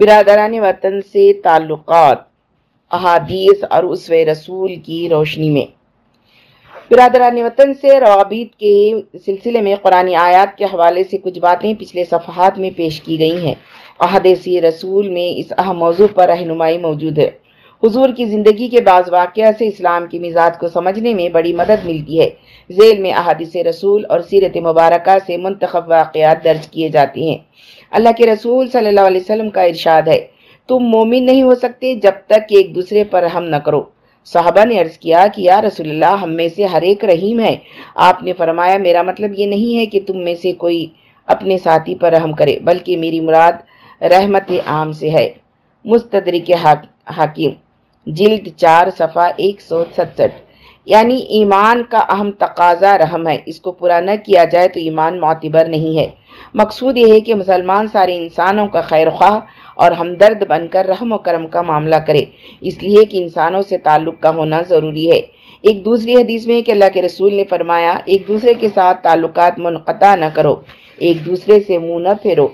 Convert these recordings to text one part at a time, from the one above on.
برادران وطن سے تعلقات، احادیث اور اسو رسول کی روشنی میں۔ برادران وطن سے روابط کے سلسلے میں قرآن آیات کے حوالے سے کچھ باتیں پچھلے صفحات میں پیش کی گئی ہیں۔ احادیث رسول میں اس اہم موضوع پر رہنمائی موجود ہے۔ حضور کی زندگی کے بعض واقعہ سے اسلام کی مزاج کو سمجھنے میں بڑی مدد ملتی ہے۔ ذیل میں احادیث رسول اور سیرت مبارکہ سے منتخب واقعات درج کیے جاتے ہیں۔ اللہ کے رسول صلی اللہ علیہ وسلم کا ارشاد ہے، تم مومن نہیں ہو سکتے جب تک کہ ایک دوسرے پر رحم نہ کرو۔ صحابہ نے عرض کیا کہ یا رسول اللہ، ہم میں سے ہر ایک رحیم ہے۔ آپ نے فرمایا، میرا مطلب یہ نہیں ہے کہ تم میں سے کوئی اپنے ساتھی پر رحم کرے، بلکہ میری مراد رحمت عام سے ہے۔ مستدرک حاکم۔ جلد چار صفحہ ایک سو ستسٹھ۔ یعنی ایمان کا اہم تقاضا رحم ہے۔ اس کو پورا نہ کیا جائے تو ایمان معتبر نہیں ہے۔ مقصود یہ ہے کہ مسلمان سارے انسانوں کا خیر خواہ اور ہمدرد بن کر رحم و کرم کا معاملہ کرے۔ اس لیے کہ انسانوں سے تعلق کا ہونا ضروری ہے۔ ایک دوسری حدیث میں کہ اللہ کے رسول نے فرمایا، ایک دوسرے کے ساتھ تعلقات منقطع نہ کرو۔ ایک دوسرے سے منہ نہ پھیرو۔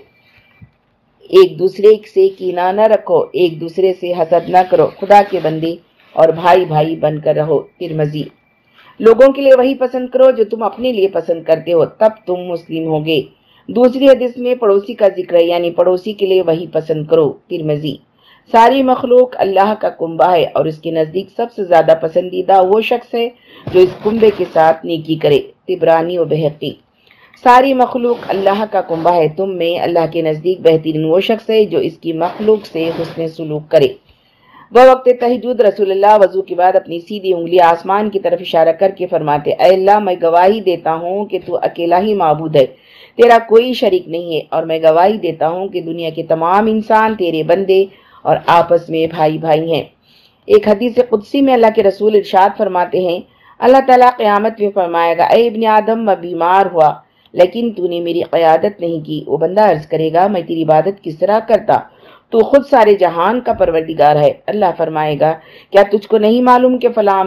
ایک دوسرے سے کینہ نہ رکھو، ایک دوسرے سے حسد نہ کرو۔ خدا کے بندے اور بھائی بھائی بن کر رہو ترمزی لوگوں کے لیے وہی پسند کرو جو تم اپنے لیے پسند کرتے ہو، تب تم مسلم ہوگے۔ دوسری حدیث میں پڑوسی کا ذکر ہے یعنی پڑوسی کے لیے وہی پسند کرو ترمزی ساری مخلوق اللہ کا کنبہ ہے اور اس کے نزدیک سب سے زیادہ پسندیدہ وہ شخص ہے جو اس کنبے کے ساتھ نیکی کرے، تبرانی و بحقی ساری مخلوق اللہ کا کنبہ ہے، تم میں اللہ کے نزدیک بہترین وہ شخص ہے جو اس کی مخلوق سے حسن سلوک کرے۔ وہ وقت تحجد رسول اللہ، وضو کے بعد اپنی سیدھی انگلی آسمان کی طرف اشارہ کر کے فرماتے، اے اللہ، میں گواہی دیتا ہوں کہ تو اکیلا ہی معبود ہے، تیرا کوئی شریک نہیں ہے، اور میں گواہی دیتا ہوں کہ دنیا کے تمام انسان تیرے بندے اور آپس میں بھائی بھائی ہیں۔ ایک حدیث قدسی میں اللہ کے رسول ارشاد فرماتے ہیں، اللہ تعالیٰ قیامت میں فرمائے گا، اے ابن آدم، میں بیمار ہوا۔ لیکن تو نے میری قیادت نہیں کی، وہ بندہ عرض کرے گا، میں تیری عبادت کس طرح کرتا؟ تو خود سارے جہان کا پروردگار ہے۔ اللہ فرمائے گا، کیا تجھ کو نہیں معلوم کہ فلاں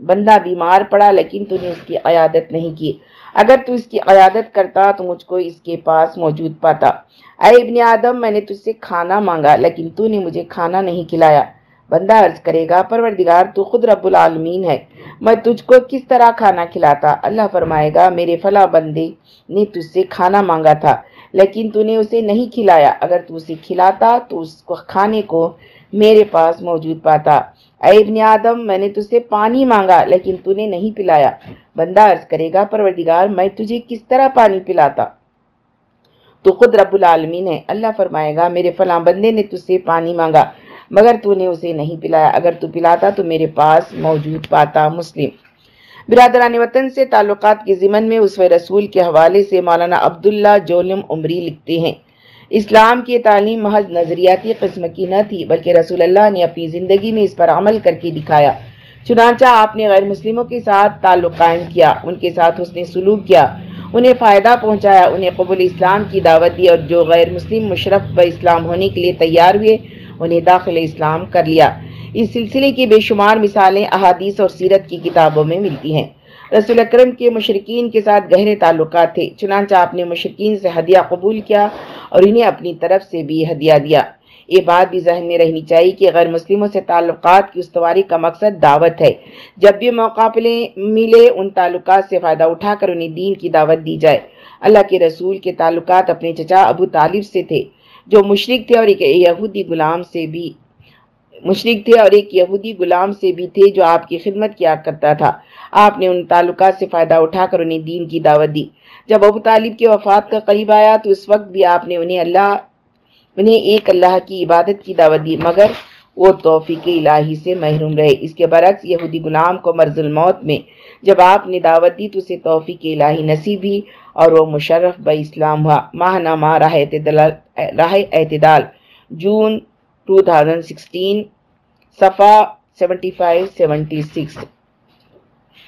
بندہ بیمار پڑا لیکن تو نے اس کی قیادت نہیں کی؟ اگر تو اس کی قیادت کرتا تو مجھ کو اس کے پاس موجود پاتا۔ اے ابن آدم، میں نے تجھ سے کھانا مانگا لیکن تو نے مجھے کھانا نہیں کھلایا۔ بندہ عرض کرے گا، پروردگار، تو خود رب العالمین ہے۔ میں تجھ کو کس طرح کھانا کھلاتا؟ اللہ فرمائے گا، میرے فلاں بندے نے تجھ سے کھانا مانگا تھا، لیکن تو نے اسے نہیں کھلایا۔ اگر تو اسے کھلاتا، تو اس کو کھانے کو میرے پاس موجود پاتا۔ اے ابن آدم، میں نے تجھ سے پانی مانگا، لیکن تو نے نہیں پلایا۔ بندہ عرض کرے گا، پروردگار، میں تجھے کس طرح پانی پلاتا؟ تو خود رب العالمین ہے۔ اللہ فرمائے گا، میرے فلاں بندے نے تجھ سے پانی مانگا۔ مگر تو نے اسے نہیں پلایا۔ اگر تو پلاتا تو میرے پاس موجود پاتا مسلم۔ برادران وطن سے تعلقات کے ضمن میں اس رسول کے حوالے سے مولانا عبداللہ جولم عمری لکھتے ہیں۔ اسلام کی تعلیم محض نظریاتی قسم کی نہ تھی، بلکہ رسول اللہ نے اپنی زندگی میں اس پر عمل کر کے دکھایا۔ چنانچہ آپ نے غیر مسلموں کے ساتھ تعلق قائم کیا، ان کے ساتھ اس نے سلوک کیا، انہیں فائدہ پہنچایا، انہیں قبول اسلام کی دعوت دی اور جو غیر مسلم مشرف ب اسلام ہونے کے لیے تیار ہوئے انہیں داخل اسلام کر لیا۔ اس سلسلے کی بے شمار مثالیں احادیث اور سیرت کی کتابوں میں ملتی ہیں۔ رسول اکرم کے مشرقین کے ساتھ گہرے تعلقات تھے، چنانچہ آپ نے مشرقین سے ہدیہ قبول کیا اور انہیں اپنی طرف سے بھی ہدیہ دیا۔ یہ بات بھی ذہن میں رہنی چاہیے کہ غیر مسلموں سے تعلقات کی استواری کا مقصد دعوت ہے۔ جب بھی موقع ملے، ان تعلقات سے فائدہ اٹھا کر انہیں دین کی دعوت دی جائے۔ اللہ کے رسول کے تعلقات اپنے چچا ابو طالب سے تھے۔ جو مشرق تھے اور ایک یہودی غلام سے بھی مشرق تھے اور ایک یہودی غلام سے بھی تھے جو آپ کی خدمت کیا کرتا تھا۔ آپ نے ان تعلقات سے فائدہ اٹھا کر انہیں دین کی دعوت دی۔ جب ابو طالب کے وفات کا قریب آیا تو اس وقت بھی آپ نے انہیں اللہ، انہیں ایک اللہ کی عبادت کی دعوت دی، مگر وہ توفیق الہی سے محروم رہے۔ اس کے برعکس یہودی غلام کو مرض الموت میں جب آپ نے دعوت دی تو اسے توفیق الہی نصیب ہی اور وہ مشرف با اسلام ہوا۔ ماہ نامہ راہ اعتدال جون 2016 صفحہ 75-76